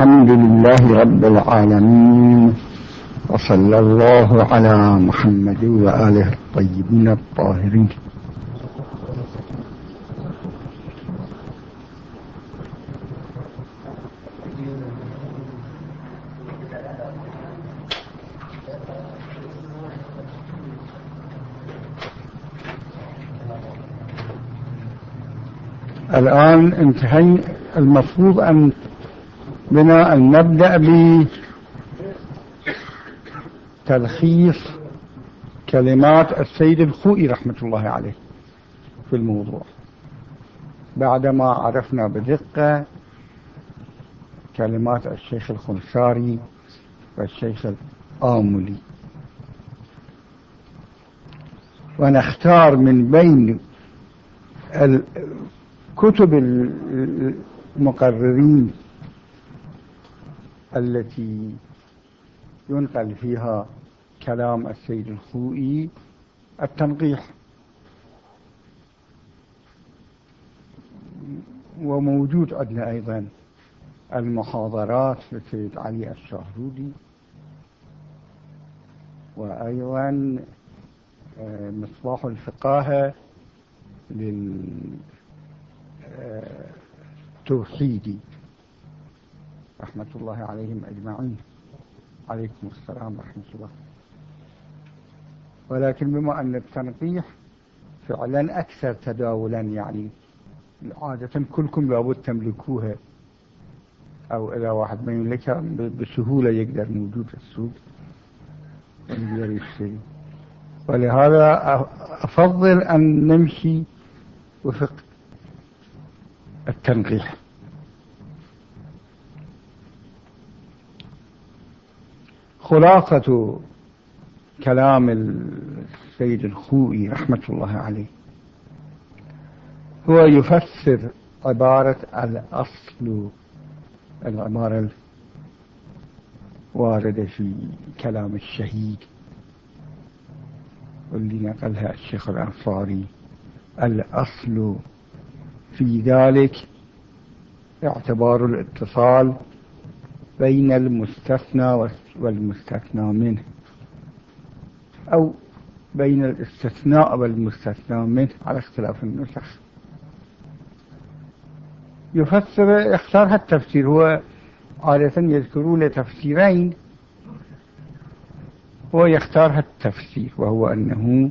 الحمد لله رب العالمين وصلى الله على محمد وآله الطيبين الطاهرين. الآن انتهينا المفروض أن بنا أن نبدأ بتلخيص كلمات السيد الخوئي رحمة الله عليه في الموضوع. بعدما عرفنا بدقة كلمات الشيخ الخنساري والشيخ الآملي. ونختار من بين كتب المقررين التي ينقل فيها كلام السيد الخوئي التنقيح. وموجود عندنا أيضا المحاضرات للسيد علي الشهرودي وأيضا آه، مصباح الفقاهة للتوحيدي رحمة الله عليهم أجمعين. عليكم السلام ورحمة الله. ولكن بما أن التنقيح فعلا أكثر تداولا يعني عادة كلكم لابد تملكوها أو إذا واحد ما يملكها بسهولة يقدر موجود في السوق يقدر يشتري ولهذا أفضل أن نمشي وفق التنقيح. خلاصة كلام السيد الخوئي رحمة الله عليه هو يفسر عبارة الأصل العبارة الواردة في كلام الشهيد واللي نقلها الشيخ الأنصاري الأصل. في ذلك اعتبار الاتصال بين المستثنى والمستثنى منه. أو بين الاستثناء والمستثنى منه على اختلاف النسخ. يفسر اختار التفسير. هو عادة يذكرون تفسيرين هو يختار التفسير وهو أنه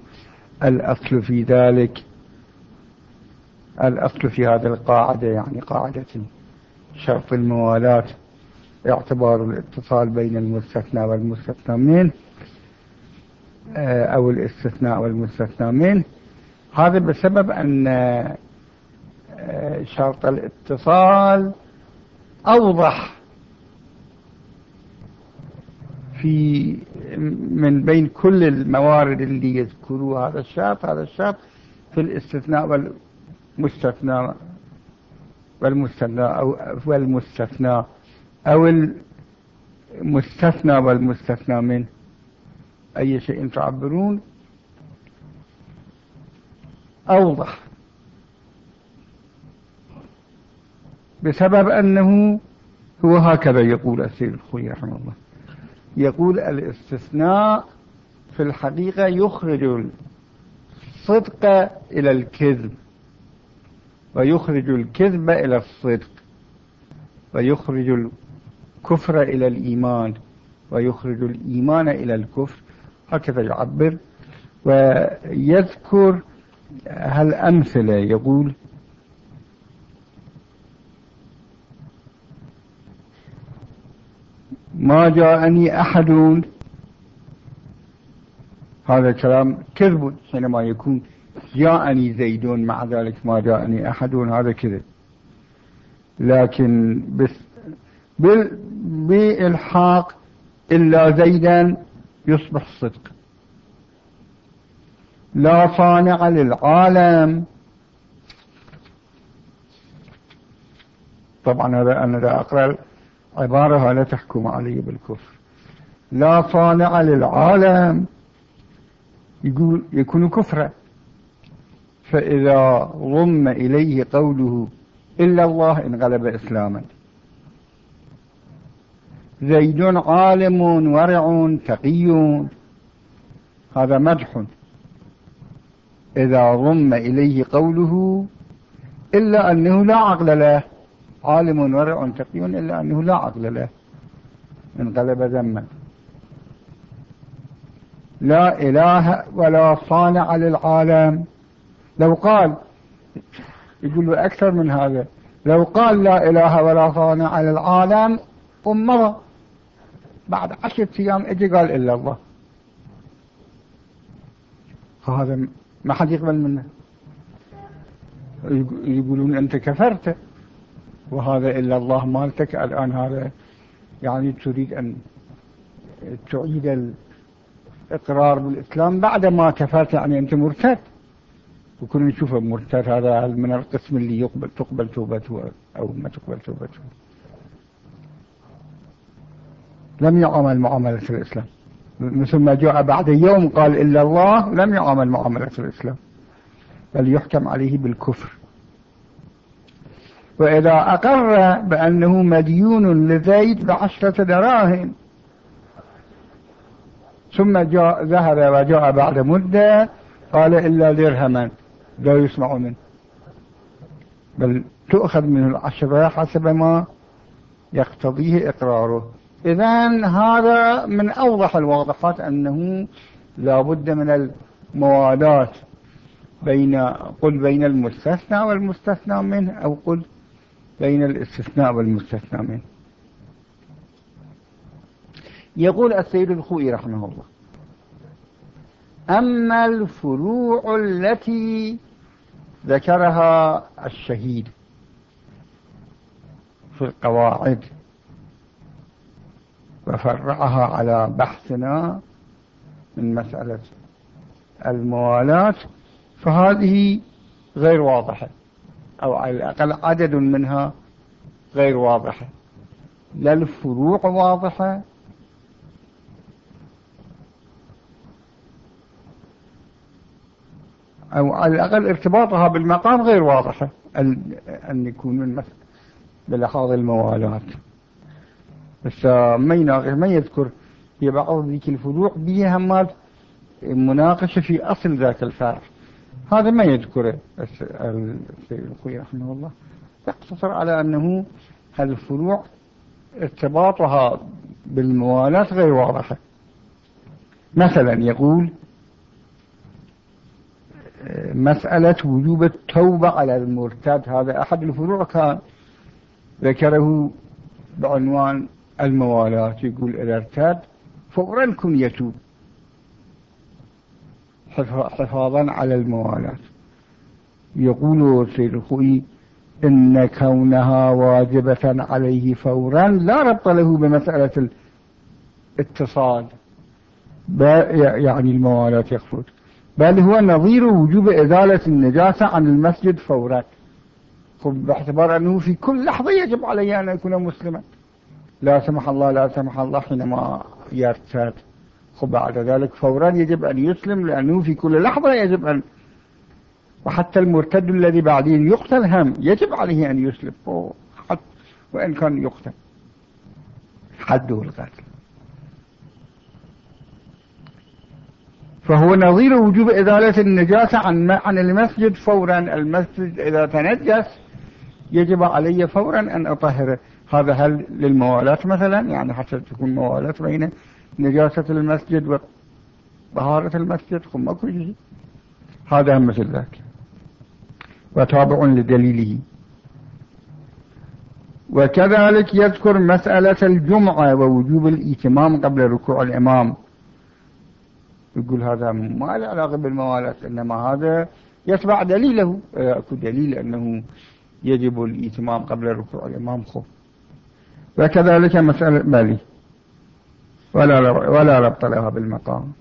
الأصل في ذلك الأصل في هذه القاعدة يعني قاعدة شرط الموالاة اعتبار الاتصال بين المستثنى والمستثنى منه آه، أو الاستثناء والمستثنى منه هذا بسبب أن آه، شرط الاتصال أوضح في من بين كل الموارد اللي يذكروا هذا الشرط. هذا الشرط في الاستثناء والمستثنى والمستثنى أو والمستثنى. أو المستثنى والمستثنى منه أي شيء تعبرون؟ أوضح. بسبب أنه هو هكذا يقول السيد الخوي رحمه الله. يقول الاستثناء في الحقيقة يخرج الصدق إلى الكذب ويخرج الكذب إلى الصدق ويخرج الكفر إلى الإيمان ويخرج الإيمان إلى الكفر. هكذا يعبر. ويذكر هالأمثلة يقول؟ ما جاءني أحد. هذا كلام كذب. حينما يكون جاءني زيد مع ذلك ما جاءني أحد. هذا كذب. لكن بس بإلحاق إلا زيدا يصبح صدق. لا صانع للعالم. طبعا هذا أنا لا أقرأ عبارة لا تحكم علي بالكفر. لا صانع للعالم. يقول يكون كفرا. فإذا ضم إليه قوله إلا الله انغلب إسلاما. زيد عالم ورع تقي. هذا مدح. إذا ضم إليه قوله إلا أنه لا عقل له. عالم ورع تقي إلا أنه لا عقل له. انقلب ذما لا إله ولا صانع للعالم. لو قال يقول له أكثر من هذا. لو قال لا إله ولا صانع للعالم ومضى بعد عشرة أيام إجي قال إلا الله. هذا ما حد يقبل منه. يقولون أنت كفرت. وهذا إلا الله مالتك. الآن هذا يعني تريد أن تعيد الإقرار بالإسلام بعد ما كفرت. يعني أنت مرتد. وكل نشوفه مرتد. هذا من القسم اللي يقبل تقبل توبته أو ما تقبل توبته. لم يعامل معاملة الإسلام. مثل ما جاء بعد يوم قال إلا الله لم يعامل معاملة الإسلام. بل يحكم عليه بالكفر. وإذا أقر بأنه مديون لزيد بعشرة دراهم. ثم جاء ذهب وجاء بعد مدة قال إلا درهما لا يسمع منه. بل تؤخذ منه العشرة حسب ما يقتضيه إقراره. إذا هذا من أوضح الواضحات أنه لا بد من الموالاة بين قل بين المستثنى والمستثنى منه أو قل بين الاستثناء والمستثنى منه. يقول السيد الخوئي رحمه الله أما الفروع التي ذكرها الشهيد في القواعد وفرعها على بحثنا من مسألة الموالاة فهذه غير واضحة أو على الأقل عدد منها غير واضحة. لا الفروع واضحة أو على الأقل ارتباطها بالمقام غير واضحة أن يكون من مثل بلحاظ الموالاة بس ما يناقش ما يذكر في بعض ذيك الفروع بها مال مناقشة في أصل ذاك الفرع هذا ما يذكره السيد الخوي رحمه الله. يقتصر على أنه الفروع ارتباطها بالموالاة غير واضحة. مثلا يقول مسألة وجوب التوبة على المرتد. هذا أحد الفروع كان ذكره بعنوان الموالاة يقول إذا ارتد فورا كن يتوب. حفاظا على الموالاة. يقول السيد الخوئي إن كونها واجبة عليه فورا لا ربط له بمسألة الاتصال. يعني الموالاة يقصد. بل هو نظير وجوب إزالة النجاسة عن المسجد فورا. باعتبار أنه في كل لحظة يجب علي أن أكون مسلما. لا سمح الله لا سمح الله حينما يرتد خب بعد ذلك فورا يجب أن يسلم لأنه في كل لحظة يجب أن وحتى المرتد الذي بعدين يقتل هم يجب عليه أن يسلم. وإن كان يقتل. حده القتل. فهو نظير وجوب إزالة النجاسة عن عن المسجد. فورا المسجد إذا تنجس يجب علي فورا أن أطهره. هذا هل للموالاة مثلا؟ يعني حتى تكون موالاة بين نجاسة المسجد وطهارة المسجد هم ماكو شيء. هذا مثل ذاك. وتابع لدليله. وكذلك يذكر مسألة الجمعة ووجوب الإتمام قبل ركوع الإمام. يقول هذا ما له علاقة بالموالاة إنما هذا يتبع دليله. أكو دليل أنه يجب الإتمام قبل ركوع الإمام؟ خوف وكذلك مسألة مالي ولا ولا ربط لها بالمقام.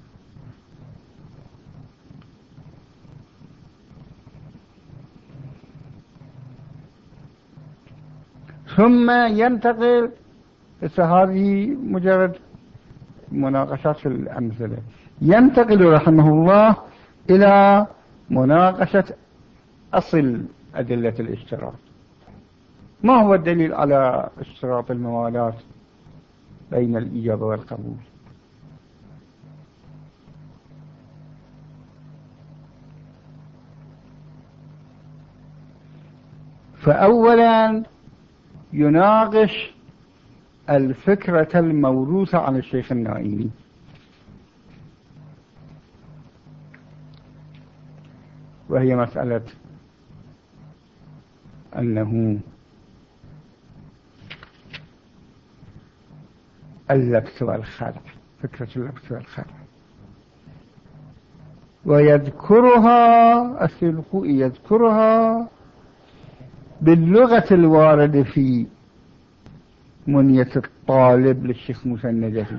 ثم ينتقل هذه مجرد مناقشات الأمثلة. ينتقل رحمه الله إلى مناقشة أصل أدلة الاشتراط ما هو الدليل على اشتراط الموالاة بين الإجابة والقبول؟ فأولا يناقش الفكرة الموروثة عن الشيخ النائمي. وهي مسألة أنه اللبس والخلع فكرة اللبس والخلع ويذكرها السلقوي يذكرها باللغة الواردة في منية الطالب للشيخ موسى النجفي.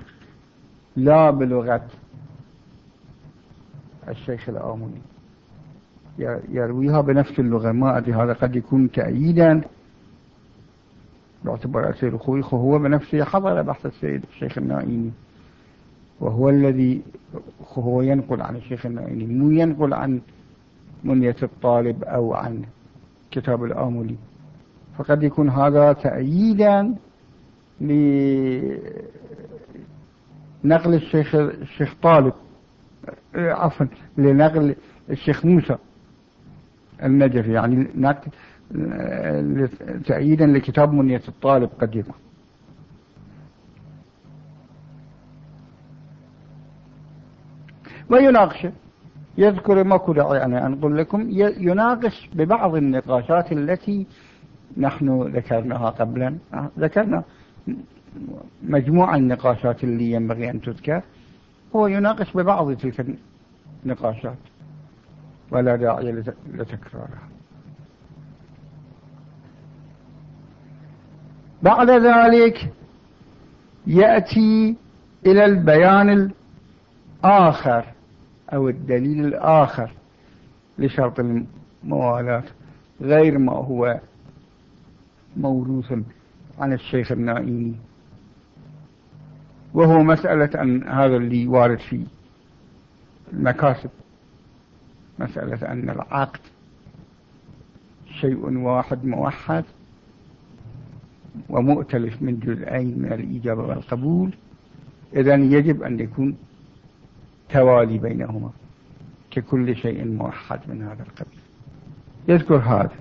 لا بلغة الشيخ الآمني يرويها بنفس اللغة. ما أدري هذا قد يكون تأييدا. باعتبار أسير خويخ هو بنفسه حضر بحث السيد الشيخ النائمي. وهو الذي هو ينقل عن الشيخ النائمي مو ينقل عن منية الطالب أو عن كتاب الآملي. فقد يكون هذا تأييدا لنقل الشيخ الشيخ طالب عفوا لنقل الشيخ موسى النجفي. يعني تأييدا لكتاب منية الطالب قد يكون. ويناقشه يذكر ما كل يعني أن أقول لكم يناقش ببعض النقاشات التي نحن ذكرناها قبلا. ذكرنا مجموعة النقاشات اللي ينبغي أن تذكر. هو يناقش ببعض تلك النقاشات. ولا داعي لتكرارها. بعد ذلك يأتي إلى البيان الآخر أو الدليل الآخر لشرط الموالاة غير ما هو موروث عن الشيخ النائمي. وهو مسألة أن هذا اللي وارد في المكاسب مسألة أن العقد شيء واحد موحد. ومؤتلف من جزئين من الإجابة والقبول إذا يجب أن يكون توالي بينهما ككل شيء موحد من هذا القبيل. يذكر هذا.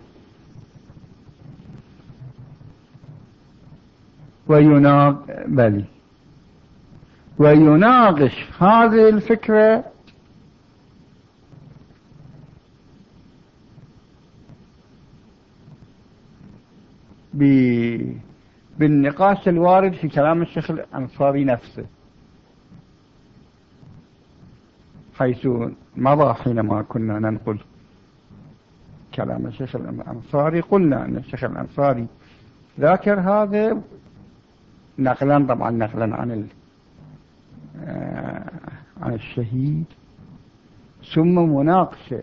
ويناق بلي ويناقش هذه الفكرة بالنقاش الوارد في كلام الشيخ الأنصاري نفسه. حيث مضى حينما كنا ننقل كلام الشيخ الأنصاري قلنا أن الشيخ الأنصاري ذاكر هذا نقلا طبعا نقلا عن آه، عن الشهيد. ثم مناقشة.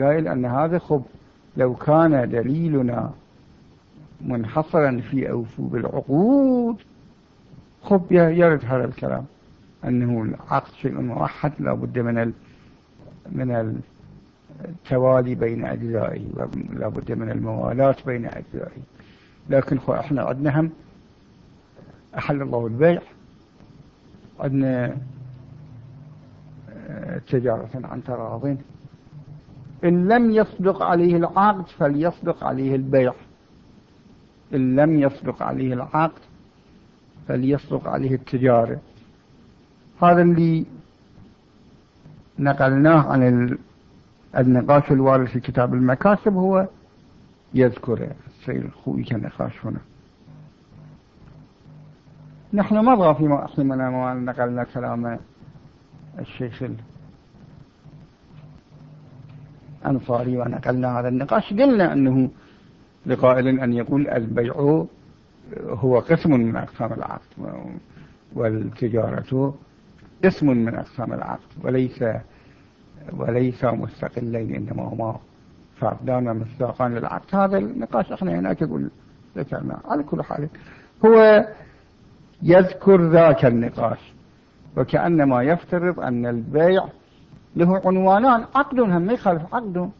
قائل أن هذا خب لو كان دليلنا منحصرا في أوفو بالعقود. خب يرد هذا الكلام. أنه العقد شيء موحد لا بد من من التوالي بين أجزائه ولا بد من الموالاة بين أجزائه. لكن خو إحنا عندنا هم. أحل الله البيع. عندنا آه، تجارة عن تراض. إن لم يصدق عليه العقد فليصدق عليه البيع. إن لم يصدق عليه العقد فليصدق عليه التجارة. هذا اللي نقلناه عن النقاش الوارد في كتاب المكاسب هو يذكر السيد الخوي كنقاش هنا. نحن مضى فيما أحلمنا ما نقلنا كلام الشيخ الأنصاري ونقلنا هذا النقاش. قلنا أنه لقائل أن يقول البيع هو قسم من أقسام العقد والتجارة اسم من أقسام العقد وليس وليس مستقلين إنما هما فردان مصداقان للعقد هذا النقاش إحنا هناك يقول ذكرنا على كل حال. هو يذكر ذاك النقاش وكأنما يفترض أن البيع له عنوانان. عقد هم يخالف عقد.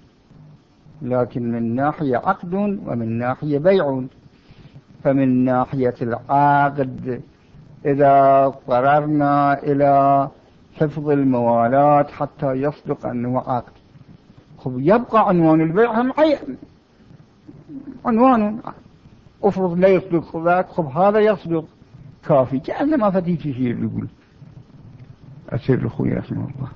لكن من ناحية عقد ومن ناحية بيع. فمن ناحية العقد إذا اضطررنا إلى حفظ الموالات حتى يصدق أنه عقد. خب يبقى عنوان البيع هم عنوان. افرض لا يصدق ذاك خب هذا يصدق. كافي. كأنما فتيت شيء يقول. أسير أخوي رحمه الله.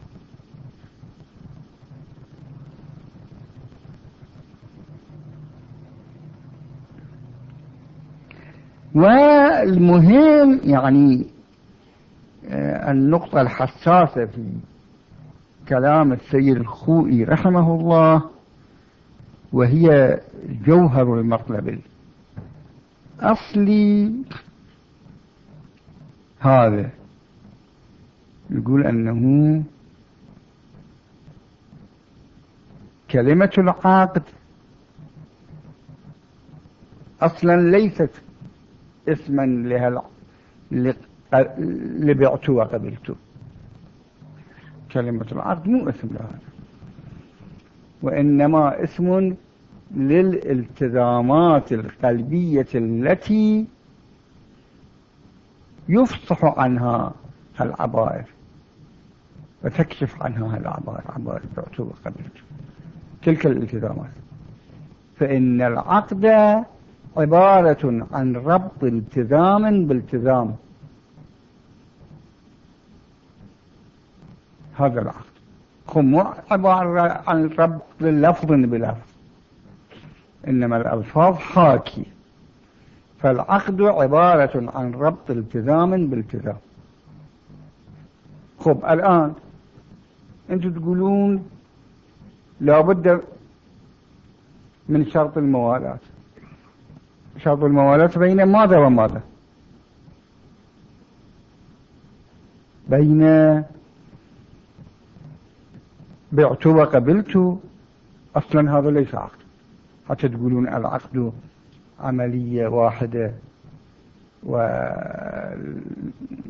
والمهم يعني آه، النقطة الحساسة في كلام السيد الخوئي رحمه الله وهي جوهر المطلب. الأصلي هذا يقول أنه كلمة العقد أصلا ليست اسما لها لبعت وقبلت كلمة العقد مو اسم لها. وإنما اسم للالتزامات القلبية التي يفصح عنها العبائر وتكشف عنها العبائر عبائر بعت وقبلت تلك الالتزامات. فإن العقد عبارة عن ربط التزام بالتزام. هذا العقد هم عبارة عن ربط لفظ بلفظ. إنما الألفاظ حاكي. فالعقد عبارة عن ربط التزام بالتزام. خب الآن أنتم تقولون لابد من شرط الموالاة شرط الموالاة بين ماذا وماذا بين بعت وقبلت أصلا هذا ليس عقد. حتى تقولون العقد عملية واحدة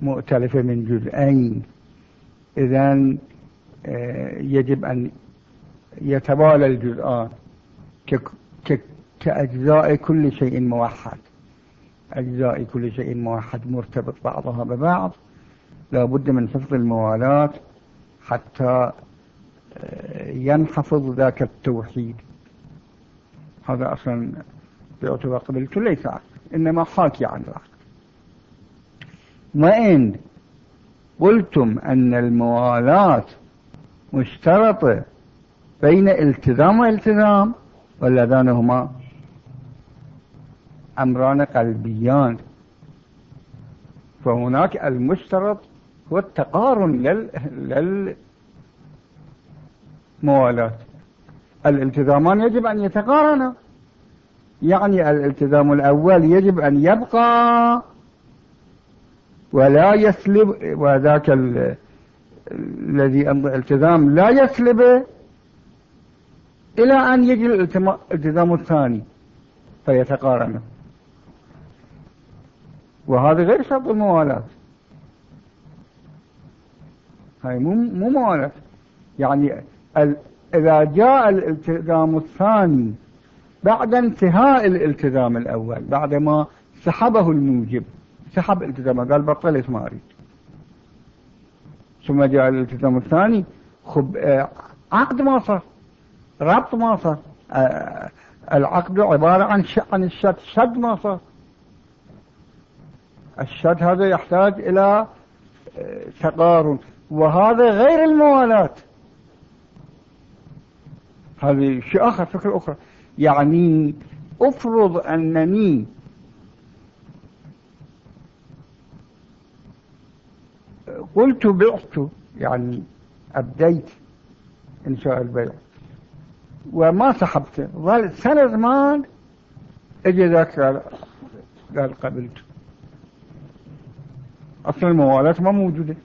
ومؤتلفة من جزئين. إذا آه، يجب أن يتبالى الجزآن كأجزاء كل شيء موحد. أجزاء كل شيء موحد مرتبط بعضها ببعض. لا بد من حفظ الموالاة حتى آه، ينحفظ ذاك التوحيد. هذا أصلا يعتبر قبلت ليس عقد إنما حاكي عن العقد وإن قلتم أن الموالاة مشترطة بين التزام والتزام واللذان هما أمران قلبيان. فهناك المشترط هو التقارن لل... للموالاة الالتزامان يجب أن يتقارنا يعني الالتزام الأول يجب أن يبقى ولا يسلب وذاك الذي الالتزام لا يسلب إلى أن يجي الالتزام الثاني فيتقارن. وهذا غير شرط الموالاة. هاي مو مو موالاة. يعني إذا جاء الالتزام الثاني بعد انتهاء الالتزام الأول بعدما سحبه الموجب سحب التزامه قال بطلت ما أريد. ثم جاء الالتزام الثاني خب آه، عقد ما صار ربط ما صار آه، العقد عبارة عن عن شد ما صار. الشد هذا يحتاج إلى آه، تقارن. وهذا غير الموالاة هذه شيء آخر فكرة أخرى. يعني افرض أنني قلت بعت يعني أبديت إنشاء البيع وما سحبت. ظل سنة زمان إجي ذاك قال قال قبلت أصل الموالاة ما موجودة.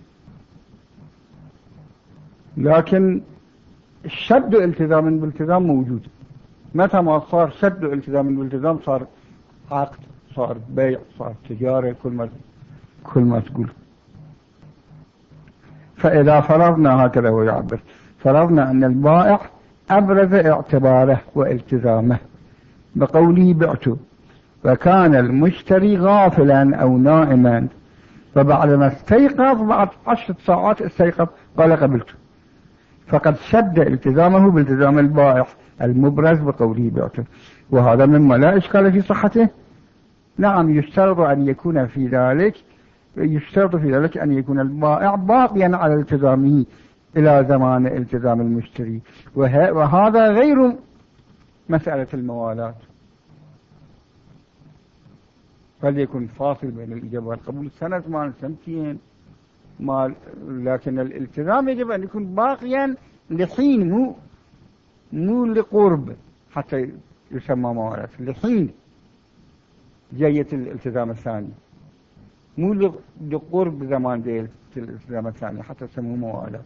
لكن الشد التزام بالتزام موجود. متى ما صار شد التزام بالتزام صار عقد صار بيع صار تجارة كل ما كل ما تقول. فإذا فرضنا هكذا هو يعبر فرضنا أن البائع أبرز اعتباره والتزامه. بقوله بعت فكان المشتري غافلا أو نائما فبعدما استيقظ بعد عشرة ساعات استيقظ قال قبلت. فقد شد التزامه بالتزام البائع المبرز بقوله بعته. وهذا مما لا إشكال في صحته. نعم يشترط أن يكون في ذلك يشترط في ذلك أن يكون البائع باقيا على التزامه إلى زمان التزام المشتري. وهذا غير مسألة الموالاة فليكن فاصل بين الإجابة والقبول. سنة مال سنتين مال لكن الالتزام يجب أن يكون باقيا لحين مو مو لقرب حتى يسمى موالاة لحين جاية الالتزام الثاني. مو لقرب زمان جاية الالتزام الثاني حتى يسموه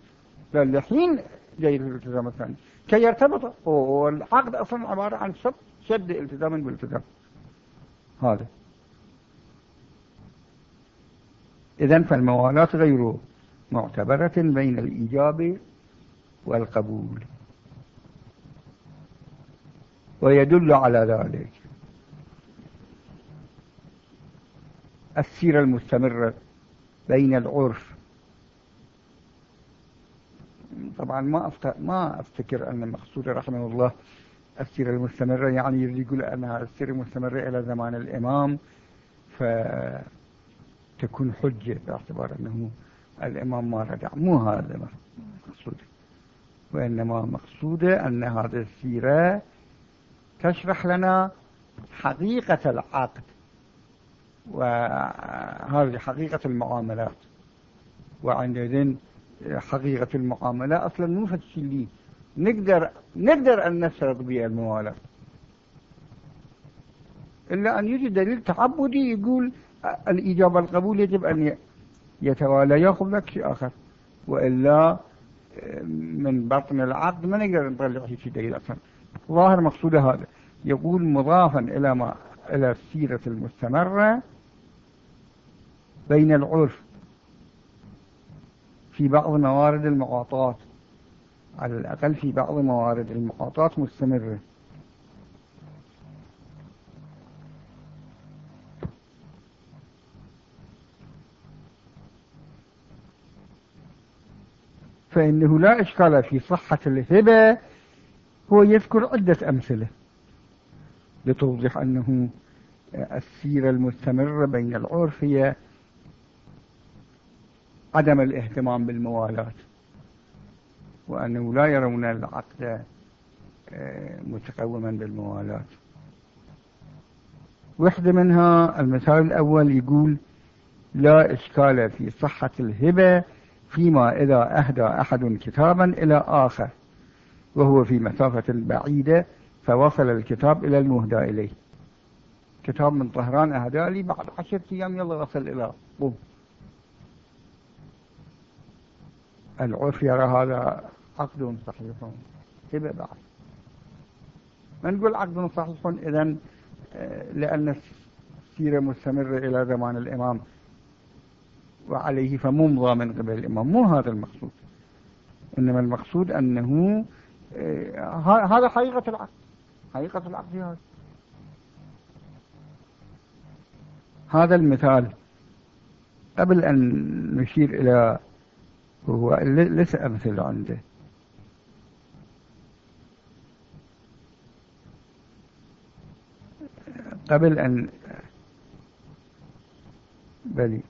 لا لحين جاية الالتزام الثاني. كي يرتبط والعقد أصلا عبارة عن شد شد التزام بالالتزام. هذا. إذا فالموالاة غير معتبرة بين الإيجاب والقبول. ويدل على ذلك السيرة المستمرة بين العرف. طبعا ما ما أفتكر أن المقصود رحمه الله السيرة المستمرة يعني يريد يقول أنها السيرة المستمرة إلى زمان الإمام فتكون حجة باعتبار أنه الإمام ما رجع. مو هذا مقصود. وإنما مقصوده أن هذه السيرة تشرح لنا حقيقة العقد وهذه حقيقة المعاملات. وعندئذ حقيقة المعاملة أصلا مو لي نقدر نقدر أن نشرط بها الموالاة إلا أن يجي دليل تعبدي يقول الإجابة القبول يجب أن يتوالى يأخذ لك شيء آخر. وإلا من بطن العقد ما نقدر نطلع شيء دليل أصلا. ظاهر مقصود هذا. يقول مضافا إلى ما إلى السيرة المستمرة بين العرف في بعض موارد المعاطات على الأقل في بعض موارد المعاطات مستمرة. فإنه لا إشكال في صحة الهبة هو يذكر عدة أمثلة. لتوضح أنه السيرة المستمرة بين العرف هي عدم الاهتمام بالموالاة وأنه لا يرون العقد آه، متقوما بالموالاة وحدة منها المثال الأول يقول لا إشكال في صحة الهبة فيما إذا أهدى أحد كتابا إلى آخر وهو في مسافة بعيدة فوصل الكتاب إلى المهدى إليه. كتاب من طهران أهدى لي بعد عشرة أيام يلا وصل إلى بوم العرف يرى هذا عقد صحيح. هبة بعد؟ ما نقول عقد صحيح؟ إذا آه، لأن السيرة مستمرة إلى زمان الإمام. وعليه فممضى من قبل الإمام. مو هذا المقصود. إنما المقصود أنه آه، هذا حقيقة العقد. حقيقة العقد هذا. هذا المثال. قبل أن نشير إلى هو ليس أمثل عنده. قبل أن بلي.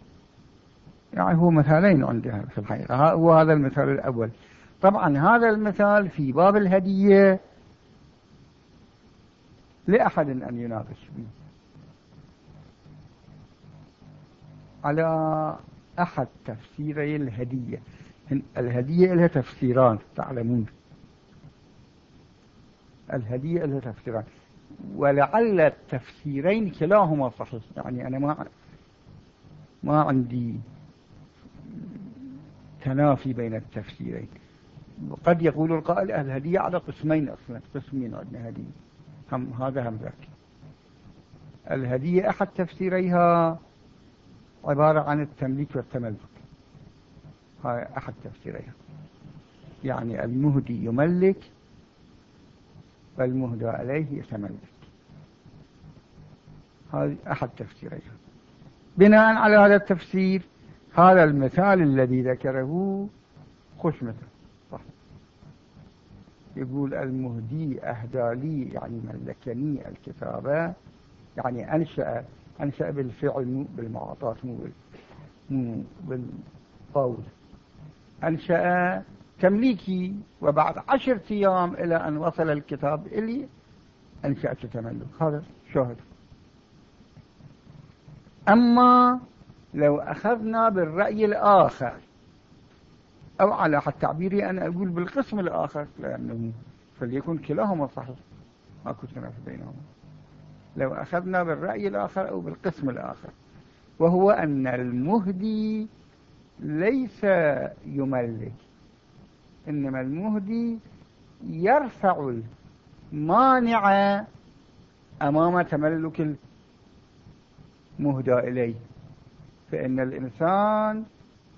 يعني هو مثالين عندها في الحقيقة. هو هذا المثال الأول. طبعا هذا المثال في باب الهدية لأحد أن يناقش. به على أحد تفسيري الهدية. الهدية لها تفسيران تعلمون. الهدية لها تفسيران. ولعل التفسيرين كلاهما صحيح. يعني أنا ما ما عندي تنافي بين التفسيرين. قد يقول القائل الهدية على قسمين أصلا قسمين عندنا هدية هم هذا هم ذاك. الهدية أحد تفسيريها عبارة عن التمليك والتملك. هاي أحد تفسيريها. يعني المهدي يملك والمهدى عليه يتملك. هذا أحد تفسيرين بناء على هذا التفسير هذا المثال الذي ذكره خش مثل صح. يقول المهدي أهدى لي يعني ملكني الكتابة يعني أنشأ أنشأ بالفعل مو بالمعاطات مو مو بالقول أنشأ تمليكي وبعد عشرة أيام إلى أن وصل الكتاب إلي أنشأت تملك. هذا شاهد. أما لو أخذنا بالرأي الآخر أو على حد تعبيري أنا أقول بالقسم الآخر لأنه فليكن كلاهما صحيح. ماكو تنافي بينهما. لو أخذنا بالرأي الآخر أو بالقسم الآخر. وهو أن المهدي ليس يملك. إنما المهدي يرفع المانع أمام تملك المهدى إليه. فإن الإنسان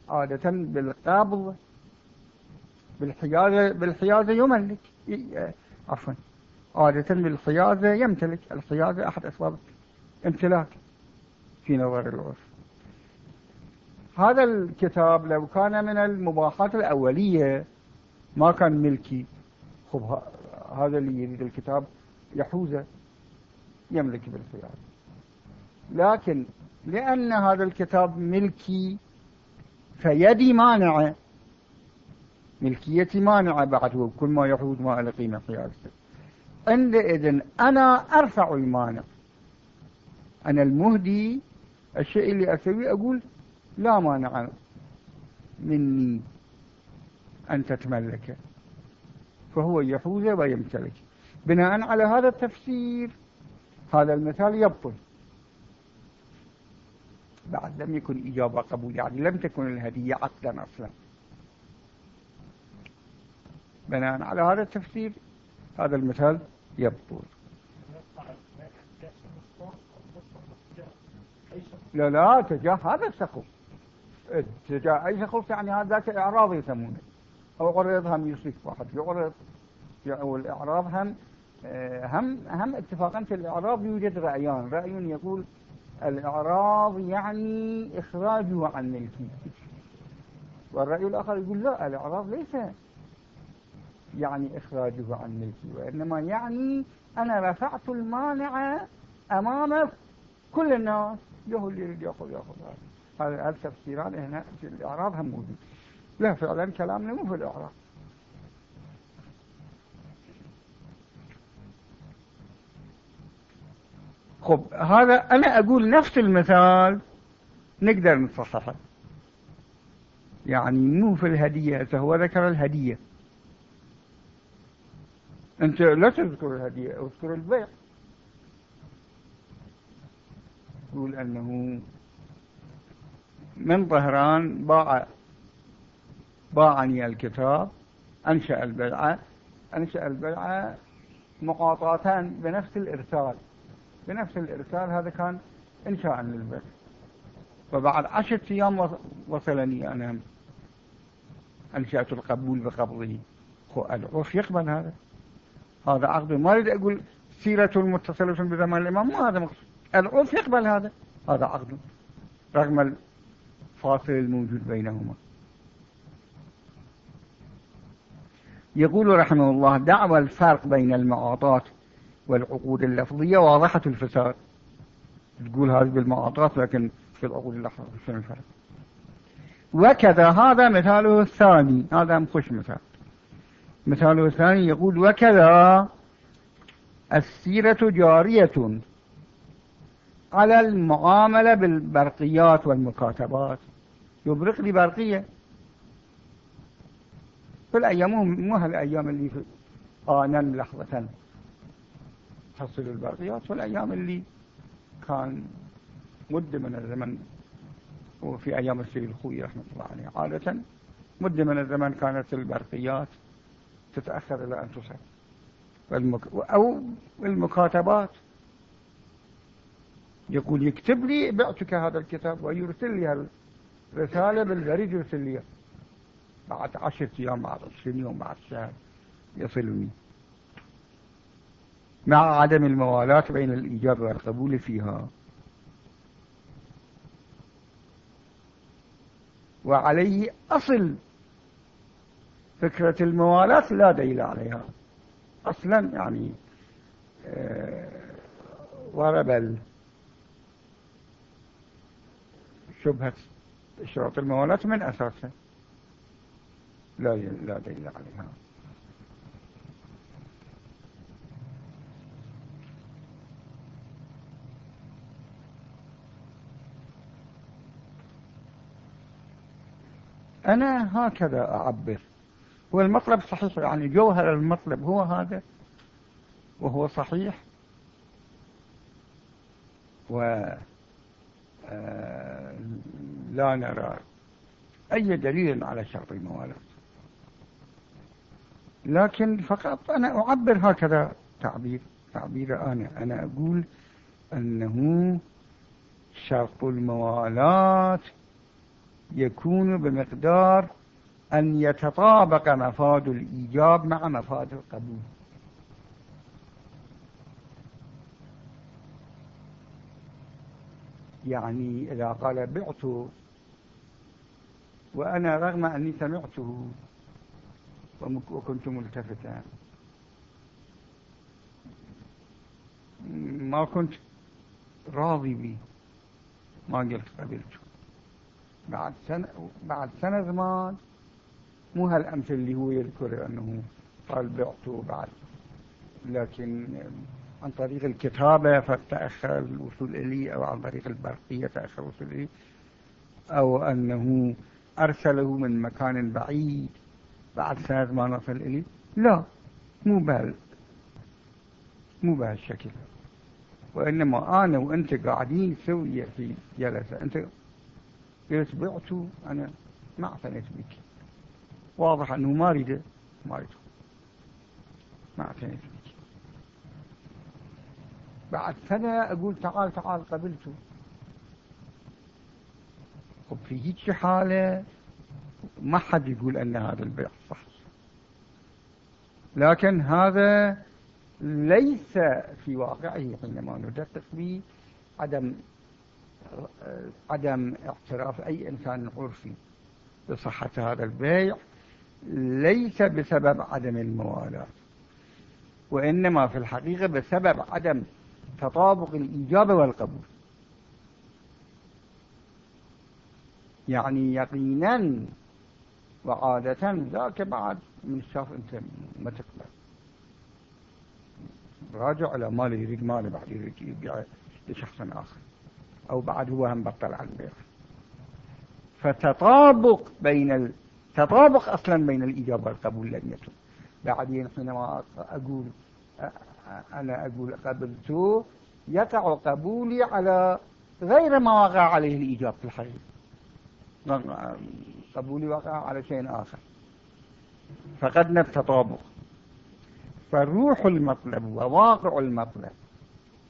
عادة بالقبض بالحيازة بالحيازة يملك. عفوا. عادة بالحيازة يمتلك. الحيازة أحد أسباب امتلاك في نظر العرف هذا الكتاب لو كان من المباحات الأولية ما كان ملكي. خب هذا اللي يريد الكتاب يحوزه يملك بالخيار لكن لأن هذا الكتاب ملكي فيدي مانعة ملكيتي مانعة بعد وكل ما يحوز ما له قيمة حيازته عندئذ أنا أرفع المانع. أنا المهدي الشيء اللي أسويه أقول لا مانع مني أن تتملك. فهو يحوز ويمتلك. بناء على هذا التفسير هذا المثال يبطل. بعد لم يكن إجابة قبول يعني لم تكن الهدية عقدا أصلا. بناء على هذا التفسير هذا المثال يبطل. لا لا تجاه هذا السقف تجاه أي سقف يعني هذا إعراض يسمونه. أو عرض هم يصيب واحد. يعرض والإعراض هم آه، هم هم اتفاقا في الإعراض يوجد رأيان. رأي يقول الإعراض يعني إخراجه عن ملكي. والرأي الآخر يقول لا الإعراض ليس يعني إخراجه عن ملكي وإنما يعني أنا رفعت المانع أمام كل الناس يهو اللي يريد يأخذ يأخذ. هذا التفسيران هنا في الإعراض هم موجود. لا فعلا كلامنا مو في الإعراض. خب هذا أنا أقول نفس المثال نقدر نصححه يعني مو في الهدية هو ذكر الهدية. أنت لا تذكر الهدية اذكر البيع. يقول أنه من ظهران باع باعني الكتاب أنشأ البيعة أنشأ البيعة مقاطعتان بنفس الإرسال. بنفس الإرسال هذا كان إنشاء للبيع وبعد عشرة أيام وصلني أنا أنشأت القبول بقبضه. العرف يقبل هذا. هذا عقد ما أريد أقول سيرة المتصلة بزمان الإمام ما هذا مقصود. العرف يقبل هذا. هذا عقد. رغم الفاصل الموجود بينهما. يقول رحمه الله دعوى الفرق بين المعاطات والعقود اللفظية واضحة الفساد. تقول هذه بالمعاطات لكن في العقود اللفظية الفرق وكذا هذا مثاله الثاني. هذا مخش مثال. مثاله الثاني يقول وكذا السيرة جارية على المعاملة بالبرقيات والمكاتبات. يبرق لي برقية. في الأيام مو هالأيام اللي آنا لحظة. تحصل البرقيات والأيام اللي كان مدة من الزمن وفي أيام السيد الخوي رحمة الله عليه عادة مدة من الزمن كانت البرقيات تتأخر إلى أن تصل. أو المكاتبات يقول يكتب لي بعتك هذا الكتاب ويرسل لي الرسالة بالبريد يرسل لي بعد عشرة أيام بعد عشرين يوم بعد شهر يصلني مع عدم الموالاة بين الإيجاب والقبول فيها. وعليه أصل فكرة الموالاة لا دليل عليها. أصلا يعني آه، ضرب شبهة شروط الموالاة من أساسه. لا دليل عليها. أنا هكذا أعبر. والمطلب صحيح يعني جوهر المطلب هو هذا وهو صحيح. و آه، لا نرى أي دليل على شرط الموالاة لكن فقط أنا أعبر هكذا تعبير. تعبير أنا. أنا أقول أنه شرط الموالاة يكون بمقدار أن يتطابق مفاد الإيجاب مع مفاد القبول. يعني إذا قال بعت وأنا رغم أني سمعته وكنت ملتفتا. ما كنت راضي به. ما قلت قبلته. بعد سنة بعد سنة زمان مو هالأمثل اللي هو يذكر أنه قال بعته بعد. لكن عن طريق الكتابة فتأخر الوصول إلي أو عن طريق البرقية تأخر الوصول إلي أو أنه أرسله من مكان بعيد بعد سنة ما نصل إلي لا مو بهال مو بهالشكل. وإنما أنا وأنت قاعدين سوية في جلسة. أنت قلت بعته أنا ما اعتنيت بك. واضح أنه ما أريده ما اعتنيت بك. بعد سنة أقول تعال تعال قبلته خب في هيك حالة ما حد يقول أن هذا البيع صح. لكن هذا ليس في واقعه حينما ندقق به عدم عدم اعتراف أي إنسان عرفي بصحة هذا البيع ليس بسبب عدم الموالاة وإنما في الحقيقة بسبب عدم تطابق الإجابة والقبول. يعني يقينا وعادة ذاك بعد من الشاف أنت ما تقبل. راجع على ماله يريد ماله بعد يريد يبيع لشخص آخر. أو بعد هو هم بطل عن البيع فتطابق بين ال... تطابق أصلا بين الإجابة والقبول لم يكن. بعدين حينما أقول أنا أقول قبلت يقع قبولي على غير ما وقع عليه الإيجاب في الحقيقة. قبولي وقع على شيء آخر. فقد التطابق. فالروح المطلب وواقع المطلب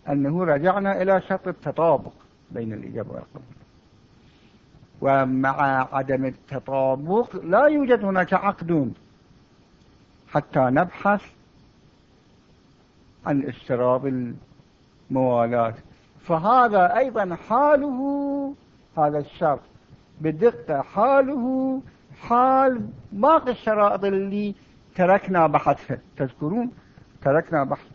أنه رجعنا إلى شرط التطابق. بين الإجابة والقبول. ومع عدم التطابق لا يوجد هناك عقد حتى نبحث عن اشتراط الموالاة فهذا أيضا حاله هذا الشرط. بدقة حاله حال باقي الشرائط اللي تركنا بحثها. تذكرون؟ تركنا بحث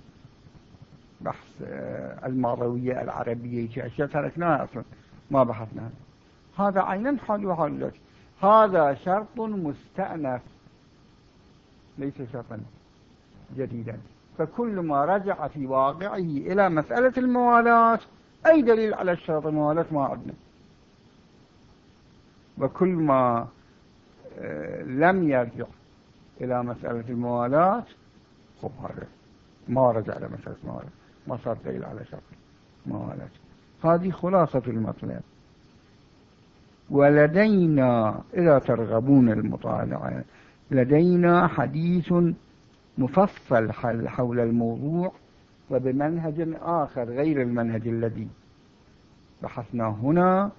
بحث آه، الماضوية العربية أشياء تركناها أصلا ما بحثناها هذا عينا حال وحال هذا شرط مستأنف. ليس شرطا جديدا. فكل ما رجع في واقعه إلى مسألة الموالاة أي دليل على الشرط الموالاة ما عندنا وكل ما آه، لم يرجع إلى مسألة الموالاة خب ما رجع إلى مسألة الموالاة ما صار دليل على شرط الموالاة هذه خلاصة المطلب ولدينا إذا ترغبون المطالعة لدينا حديث مفصل حول الموضوع وبمنهج آخر غير المنهج الذي بحثناه هنا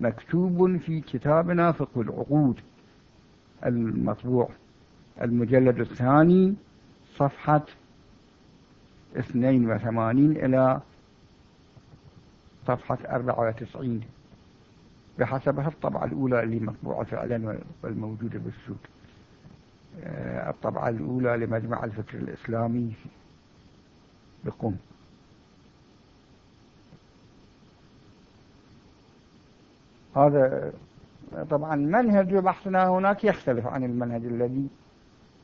مكتوب في كتابنا فقه العقود. المطبوع المجلد الثاني صفحة 82 إلى صفحة 94 بحسبها الطبعة الأولى اللي مطبوعة فعلا والموجودة بالسوق. آه، الطبعة الأولى لمجمع الفكر الإسلامي بقم هذا طبعا منهج بحثنا هناك يختلف عن المنهج الذي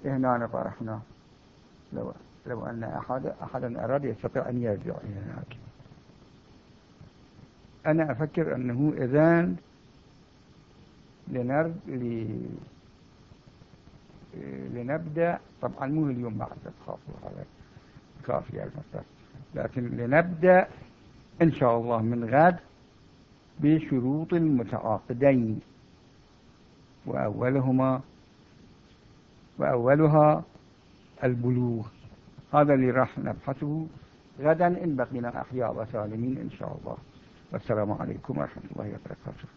هنا طرحناه لو, أن أحد أحدا أراد يستطيع أن يرجع إلى هناك. أنا أفكر أنه إذن لنرد لنبدأ. طبعا مو اليوم بعد تخافوا على كافية المسألة. لكن لنبدأ إن شاء الله من غد بشروط المتعاقدين. وأولهما وأولها البلوغ. هذا اللي راح نبحثه. غدا إن بقينا أحياء وسالمين إن شاء الله. والسلام عليكم ورحمة الله وبركاته.